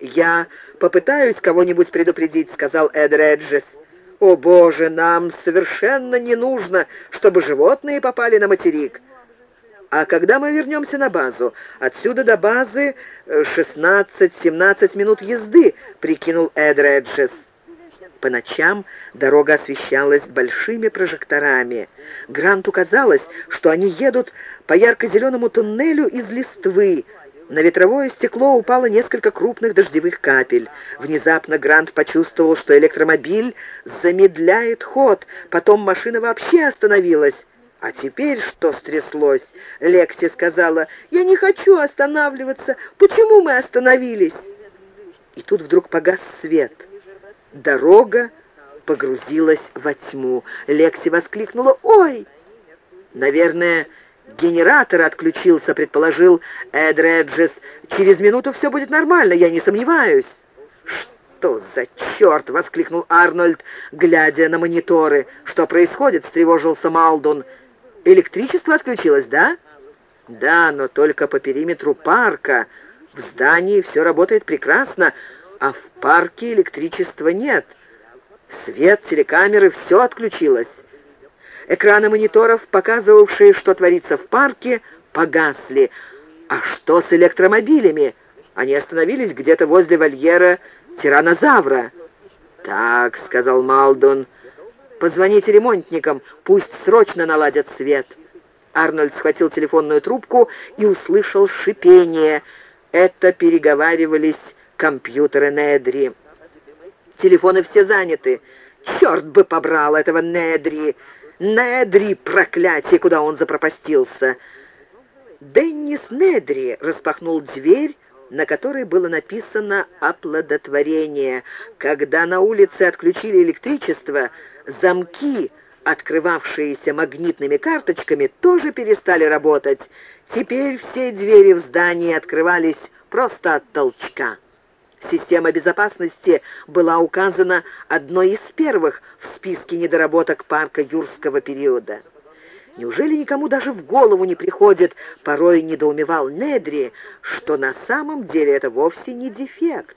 «Я попытаюсь кого-нибудь предупредить», — сказал Эд Реджес. «О, Боже, нам совершенно не нужно, чтобы животные попали на материк». «А когда мы вернемся на базу? Отсюда до базы 16-17 минут езды», — прикинул Эд Реджес. По ночам дорога освещалась большими прожекторами. Гранту казалось, что они едут по ярко-зеленому туннелю из листвы. На ветровое стекло упало несколько крупных дождевых капель. Внезапно Грант почувствовал, что электромобиль замедляет ход, потом машина вообще остановилась. «А теперь что стряслось?» Лекси сказала. «Я не хочу останавливаться. Почему мы остановились?» И тут вдруг погас свет — Дорога погрузилась во тьму. Лекси воскликнула «Ой!» «Наверное, генератор отключился», — предположил Эдреджес. «Через минуту все будет нормально, я не сомневаюсь». «Что за черт?» — воскликнул Арнольд, глядя на мониторы. «Что происходит?» — встревожился Малдун. «Электричество отключилось, да?» «Да, но только по периметру парка. В здании все работает прекрасно, а в парке электричества нет. Свет, телекамеры, все отключилось. Экраны мониторов, показывавшие, что творится в парке, погасли. А что с электромобилями? Они остановились где-то возле вольера тиранозавра. «Так», — сказал Малдон, — «позвоните ремонтникам, пусть срочно наладят свет». Арнольд схватил телефонную трубку и услышал шипение. Это переговаривались компьютеры Недри. Телефоны все заняты. Черт бы побрал этого Недри! Недри, проклятие, куда он запропастился!» Деннис Недри распахнул дверь, на которой было написано «Оплодотворение». Когда на улице отключили электричество, замки, открывавшиеся магнитными карточками, тоже перестали работать. Теперь все двери в здании открывались просто от толчка. Система безопасности была указана одной из первых в списке недоработок парка юрского периода. Неужели никому даже в голову не приходит, порой недоумевал Недри, что на самом деле это вовсе не дефект,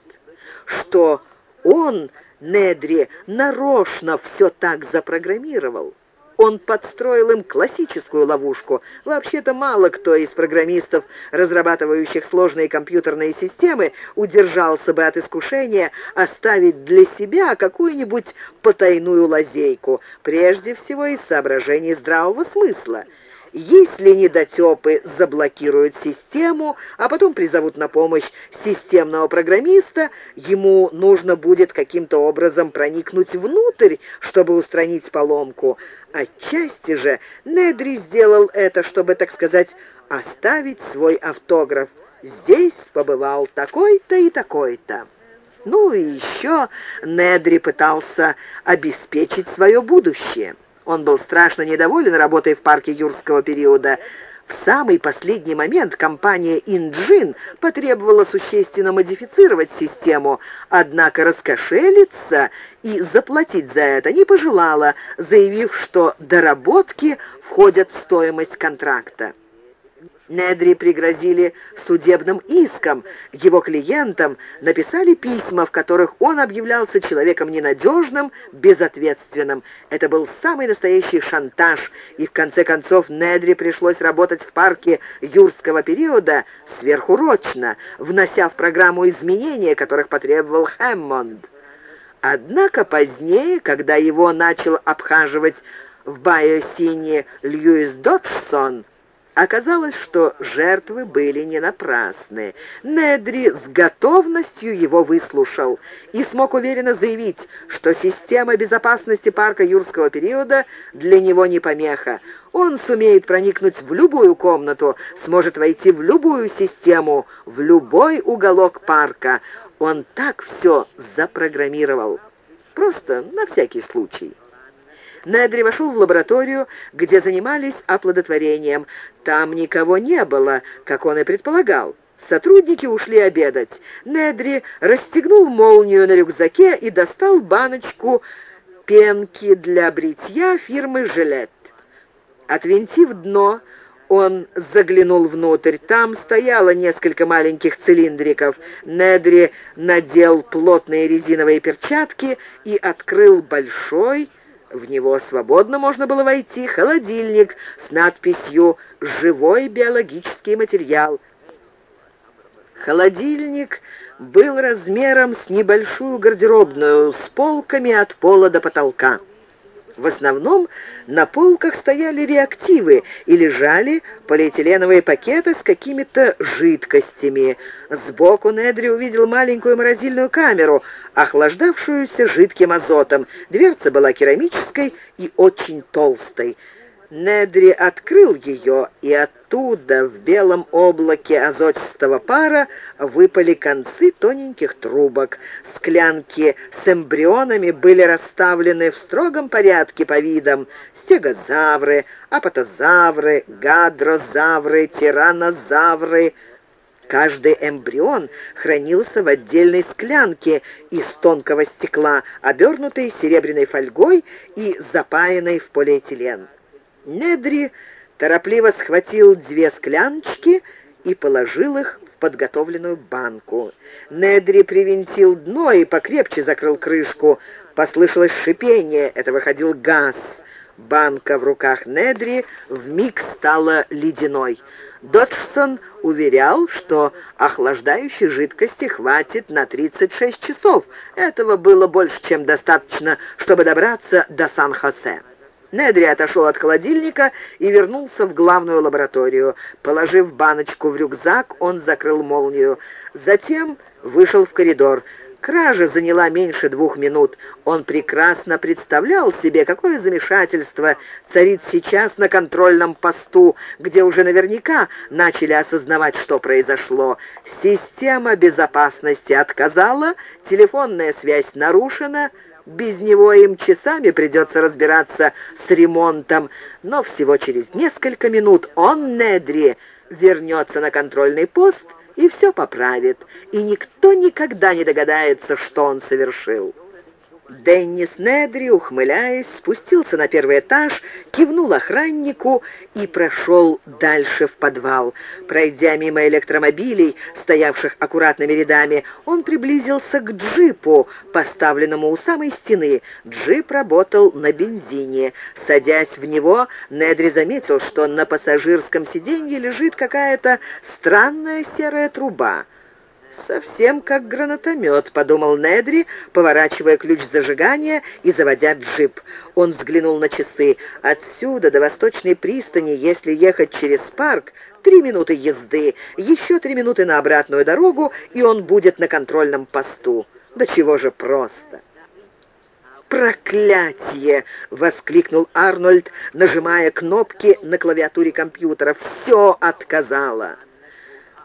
что он, Недри, нарочно все так запрограммировал? Он подстроил им классическую ловушку. Вообще-то мало кто из программистов, разрабатывающих сложные компьютерные системы, удержался бы от искушения оставить для себя какую-нибудь потайную лазейку, прежде всего из соображений здравого смысла – если недотепы заблокируют систему, а потом призовут на помощь системного программиста, ему нужно будет каким-то образом проникнуть внутрь, чтобы устранить поломку. Отчасти же Недри сделал это, чтобы, так сказать, оставить свой автограф. Здесь побывал такой-то и такой-то. Ну и еще Недри пытался обеспечить свое будущее. Он был страшно недоволен работой в парке юрского периода. В самый последний момент компания «Инджин» потребовала существенно модифицировать систему, однако раскошелиться и заплатить за это не пожелала, заявив, что доработки входят в стоимость контракта. Недри пригрозили судебным иском. Его клиентам написали письма, в которых он объявлялся человеком ненадежным, безответственным. Это был самый настоящий шантаж, и в конце концов Недри пришлось работать в парке юрского периода сверхурочно, внося в программу изменения, которых потребовал Хэммонд. Однако позднее, когда его начал обхаживать в Байосине Льюис Доджсон, Оказалось, что жертвы были не напрасны. Недри с готовностью его выслушал и смог уверенно заявить, что система безопасности парка юрского периода для него не помеха. Он сумеет проникнуть в любую комнату, сможет войти в любую систему, в любой уголок парка. Он так все запрограммировал. Просто на всякий случай. Недри вошел в лабораторию, где занимались оплодотворением. Там никого не было, как он и предполагал. Сотрудники ушли обедать. Недри расстегнул молнию на рюкзаке и достал баночку пенки для бритья фирмы «Жилет». Отвинтив дно, Он заглянул внутрь. Там стояло несколько маленьких цилиндриков. Недри надел плотные резиновые перчатки и открыл большой, в него свободно можно было войти, холодильник с надписью «Живой биологический материал». Холодильник был размером с небольшую гардеробную, с полками от пола до потолка. В основном на полках стояли реактивы и лежали полиэтиленовые пакеты с какими-то жидкостями. Сбоку Недри увидел маленькую морозильную камеру, охлаждавшуюся жидким азотом. Дверца была керамической и очень толстой. Недри открыл ее, и оттуда в белом облаке азотистого пара выпали концы тоненьких трубок. Склянки с эмбрионами были расставлены в строгом порядке по видам. Стегозавры, апатозавры, гадрозавры, тиранозавры. Каждый эмбрион хранился в отдельной склянке из тонкого стекла, обернутой серебряной фольгой и запаянной в полиэтилен. Недри торопливо схватил две скляночки и положил их в подготовленную банку. Недри привинтил дно и покрепче закрыл крышку. Послышалось шипение, это выходил газ. Банка в руках Недри вмиг стала ледяной. Доджсон уверял, что охлаждающей жидкости хватит на 36 часов. Этого было больше, чем достаточно, чтобы добраться до Сан-Хосе. Недри отошел от холодильника и вернулся в главную лабораторию. Положив баночку в рюкзак, он закрыл молнию. Затем вышел в коридор. Кража заняла меньше двух минут. Он прекрасно представлял себе, какое замешательство царит сейчас на контрольном посту, где уже наверняка начали осознавать, что произошло. Система безопасности отказала, телефонная связь нарушена — без него им часами придется разбираться с ремонтом, но всего через несколько минут он, Недри, вернется на контрольный пост и все поправит, и никто никогда не догадается, что он совершил. Деннис Недри, ухмыляясь, спустился на первый этаж, кивнул охраннику и прошел дальше в подвал. Пройдя мимо электромобилей, стоявших аккуратными рядами, он приблизился к джипу, поставленному у самой стены. Джип работал на бензине. Садясь в него, Недри заметил, что на пассажирском сиденье лежит какая-то странная серая труба. «Совсем как гранатомет», — подумал Недри, поворачивая ключ зажигания и заводя джип. Он взглянул на часы. Отсюда до Восточной пристани, если ехать через парк, три минуты езды, еще три минуты на обратную дорогу, и он будет на контрольном посту. Да чего же просто. «Проклятие!» — воскликнул Арнольд, нажимая кнопки на клавиатуре компьютера. «Все отказало!»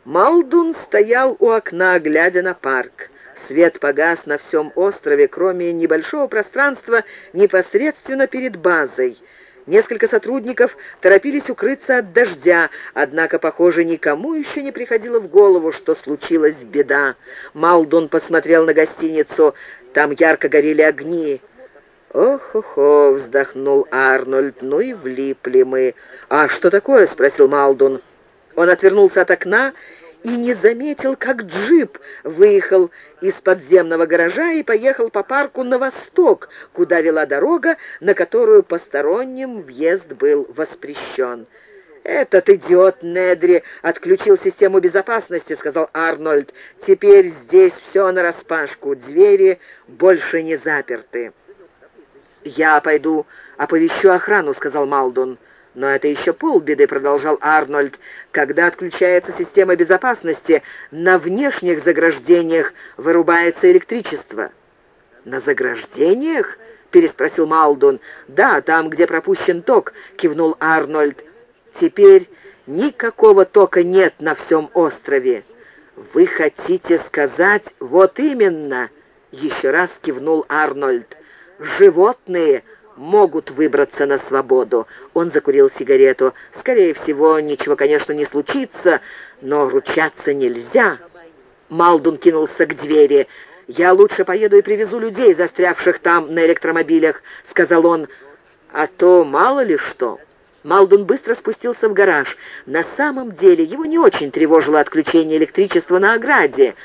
Малдун стоял у окна, глядя на парк. Свет погас на всем острове, кроме небольшого пространства непосредственно перед базой. Несколько сотрудников торопились укрыться от дождя, однако, похоже, никому еще не приходило в голову, что случилась беда. Малдун посмотрел на гостиницу. Там ярко горели огни. «Ох-охо!» — вздохнул Арнольд. «Ну и влипли мы!» «А что такое?» — спросил Малдун. Он отвернулся от окна и не заметил, как джип выехал из подземного гаража и поехал по парку на восток, куда вела дорога, на которую посторонним въезд был воспрещен. «Этот идиот Недри отключил систему безопасности», — сказал Арнольд. «Теперь здесь все нараспашку, двери больше не заперты». «Я пойду оповещу охрану», — сказал Малдун. «Но это еще полбеды», — продолжал Арнольд. «Когда отключается система безопасности, на внешних заграждениях вырубается электричество». «На заграждениях?» — переспросил Малдун. «Да, там, где пропущен ток», — кивнул Арнольд. «Теперь никакого тока нет на всем острове». «Вы хотите сказать вот именно?» — еще раз кивнул Арнольд. «Животные могут выбраться на свободу. Он закурил сигарету. Скорее всего, ничего, конечно, не случится, но ручаться нельзя. Малдун кинулся к двери. «Я лучше поеду и привезу людей, застрявших там на электромобилях», — сказал он. «А то мало ли что». Малдун быстро спустился в гараж. На самом деле его не очень тревожило отключение электричества на ограде.